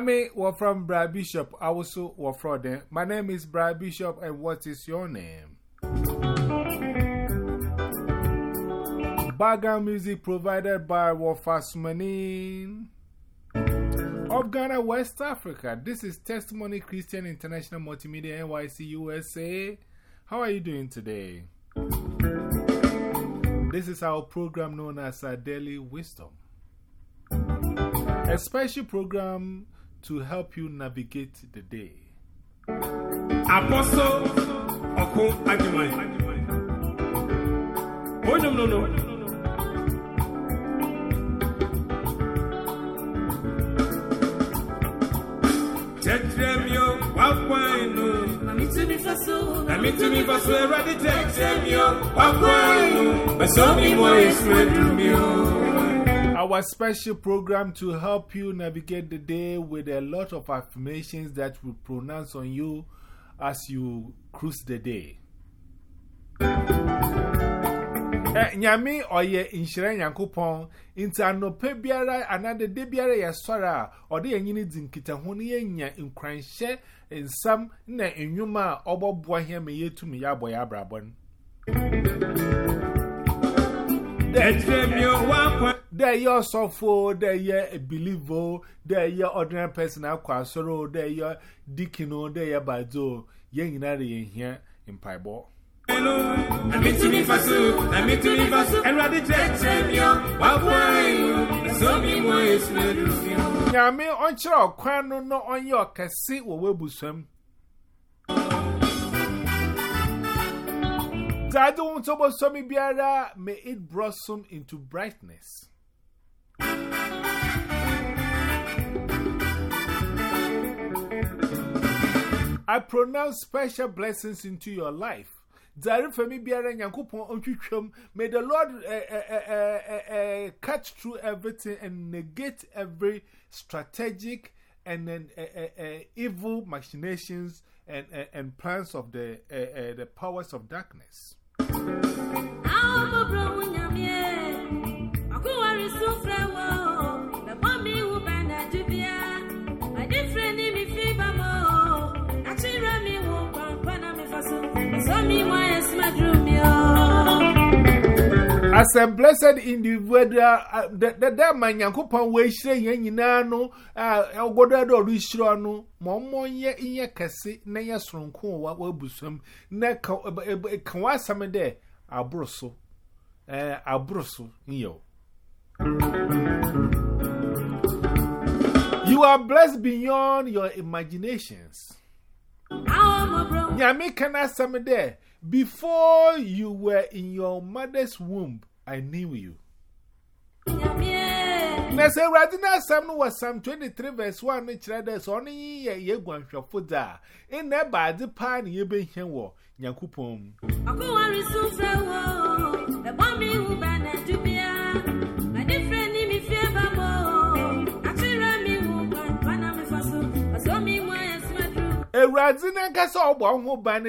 I we're from Brad Bishop. I also we're from them. My name is Brad Bishop, and what is your name? Background music provided by Wafasmanin of Ghana, West Africa. This is Testimony Christian International Multimedia NYC USA. How are you doing today? This is our program known as our Daily Wisdom, a special program to help you navigate the day. Apostle Oko Ajimai. Oh, no, no, no. Tetremio, Wakwano. Mamitumi faso, Namitumi Vaso, Eradi Tetremio, Wakwano. Basomi mo Esmedrumio. our special program to help you navigate the day with a lot of affirmations that we pronounce on you as you cruise the day. Nyami oye inshire nyankopon nti anope biara anade de biara ya swara ode yenyini dinkita ho ne yenya insam nsam na enwuma obobwa hia me yetumi ya boya abrabon There you're so full, there you're a believer, there you're ordinary person, I quite sorrow, there you're deacon, there you're by do, young in area here in Pieball. Hello, I'm meeting me for soup, I'm meeting me for soup, and rather check champion, what way, so me more is with you. Yami, on your crown, no, on your cassette, will we bosom. Webusum. Dadu won't over some biara, may it blossom into brightness. I pronounce special blessings into your life. Zari for me, Biara Yankupon Onchuchum. May the Lord uh, uh, uh, cut through everything and negate every strategic and then uh, uh, uh, evil machinations and, and plans of the, the powers of darkness. Aomo as blessed individual uh, that that man yankopon we hire nyinaa no uh, ogodo do ru hiro no mo mo ye ye kese na ye soronko wa wabusam na ka ka wasam de abroso eh abroso nyo You are blessed beyond your imaginations. Nyame kana some there before you were in your mother's womb I knew you. Na sɛ Awurade no asɛm no wɔ Psalm 23 verse 1 no kyerɛ dɛ sɛ ɔno ye yɛ yɛguanhwɛfo da a ɛnna baade paa ne yɛbɛhia ye Nyankopɔn mu. Ɔkowari so fɛ wɔ, ɛbɔ mi hu ba na dubia.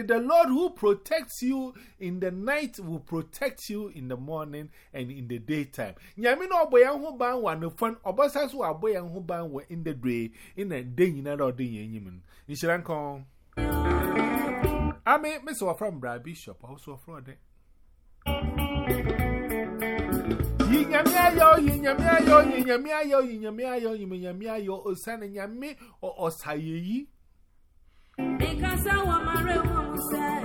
The Lord who protects you in the night will protect you in the morning and in the daytime. Nyamino oboya huban wa nufan obasasu aboya huban wa in the day in the day in the Lord in Yemen. Inshiranko. I mean, so Wafram Bra Bishop, also from there. Yinyamiayo, yinyamiayo, yinyamiayo, yinyamiayo, yinyamiayo, osane nyame o osayeyi. Mikasa wa mare wa muse.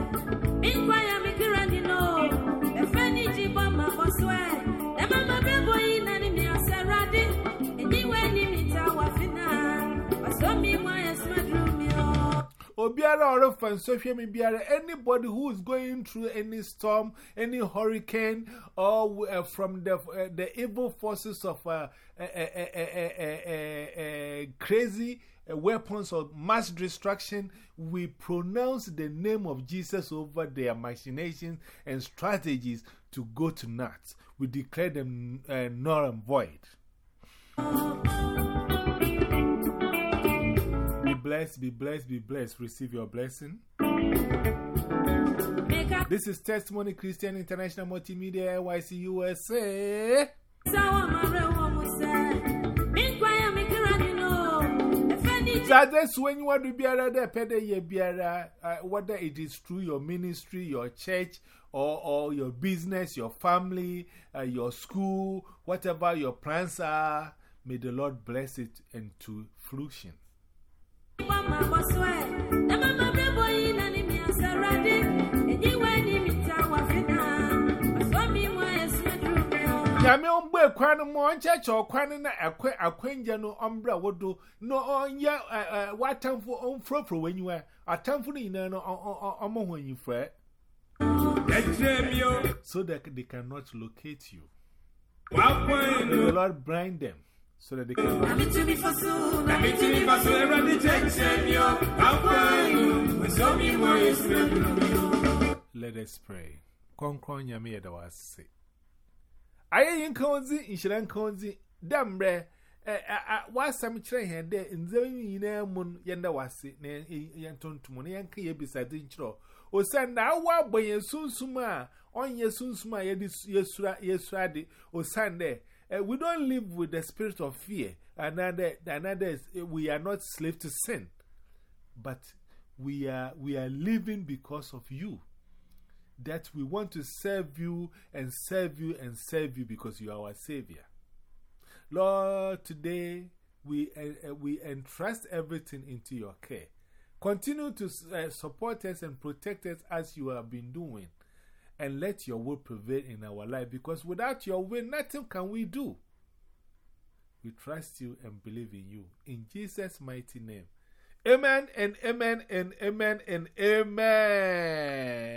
Minkwa ya mikira nino. Efeni. Obiara anybody who is going through any storm, any hurricane, or uh, from the, uh, the evil forces of uh, uh, uh, uh, uh, uh, uh, crazy weapons of mass destruction, we pronounce the name of Jesus over their machinations and strategies to go to naught. We declare them uh, null and void. Be blessed, be blessed, be blessed. Receive your blessing. This is Testimony Christian International Multimedia NYC USA. That's when you want to be a there, uh, whether it is through your ministry, your church, or, or your business, your family, uh, your school, whatever your plans are, may the Lord bless it into fruition. Yami on boy kwan mo on church or kwan na akwe akwenja no ombra wodo no onye watamfo on frofro when you are atamfo ni na no omo when you fret so that they cannot locate you. The lord blind them so that they can let us pray. Konkron yami yadawase aye yin konzi inshiran konzi dambre wasam kyerɛ hɛn dɛ nzɛm nyinaa mu yɛnda wase na yɛntontom na yɛnka yɛ bisade nkyerɛ osan na awo abɔ yɛn sunsum a ɔnyɛ sunsum a yɛde yɛsura yɛsura de osan dɛ we don't live with the spirit of fear. Another another eh, we are not slave to sin but we are we are living because of you that we want to serve you and serve you and serve you because you are our Savior. Lord, today we, uh, we entrust everything into your care. Continue to uh, support us and protect us as you have been doing. And let your will prevail in our life because without your will, nothing can we do. We trust you and believe in you. In Jesus' mighty name. Amen and amen and amen and amen.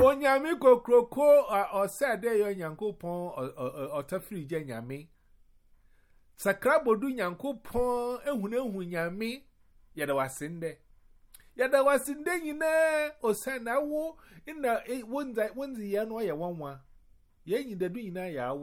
Onyame kokroko ọsade yo nyankopon ọtafiri je nyame. Sakrabodu nyankopon ehunehun nyame yada wasinde. Yada wasinde nyina osana ina wonza e, wonzi ya no ya wanwa. Yenyi dadu nyina ya.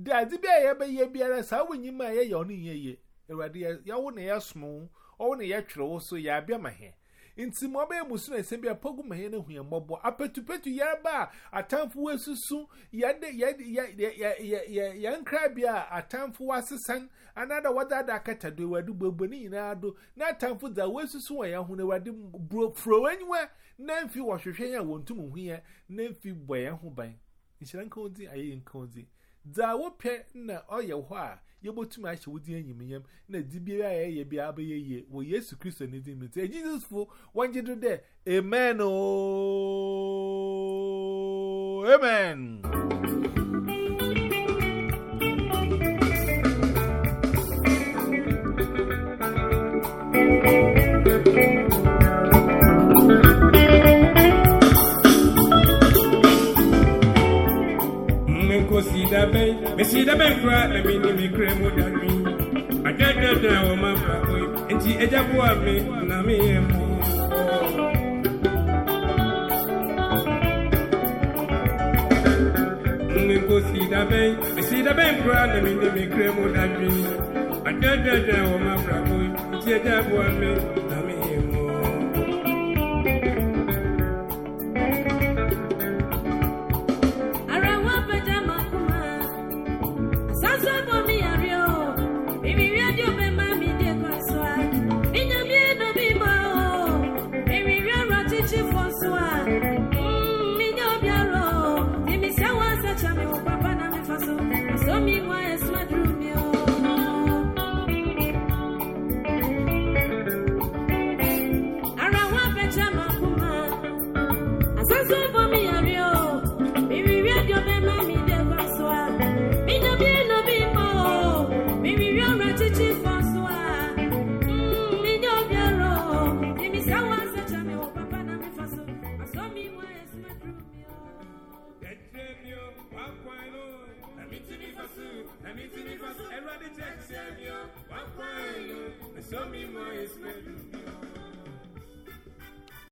Daddy be a be ye biara sa wonyi ma ye yo ne ye ye. Ewade ya wo ne ya smo, o ne ye twere wo so ya bia ma he. Nti mo be musu na sembi apogu ma he na hu ye mobo. Apetupetu ya ba atamfu wesusu ya de ya ya ya ya ya nkra bia atamfu wasesan another wada da kata do wadu gbogbo ni ina do na atamfu da wesusu wa ya hu na wade bro fro anwa na mfi wo hwehwe ya wontum hu ya na mfi boye ho ban. nhyira nka odi ayɛ nka odi dza wopɛ na ɔyɛ hɔ a yɛbɛtumi ahyɛ wodi enyim yam na di biara a yɛyɛ biara bɛyɛ yie wɔ yesu kristo ne din mu. Nti agyinifo wɔngye do dɛ amen. Ooo amen. bɛnkura ɛmi ni mi kure mu da mi adadada wɔ ma fa koyi nti ɛgya boa mi na mi yɛ mo. Nko sida bɛn sida bɛn kura na mi ni mi kure mu da mi adadada wɔ ma fa koyi nti ɛgya boa mi.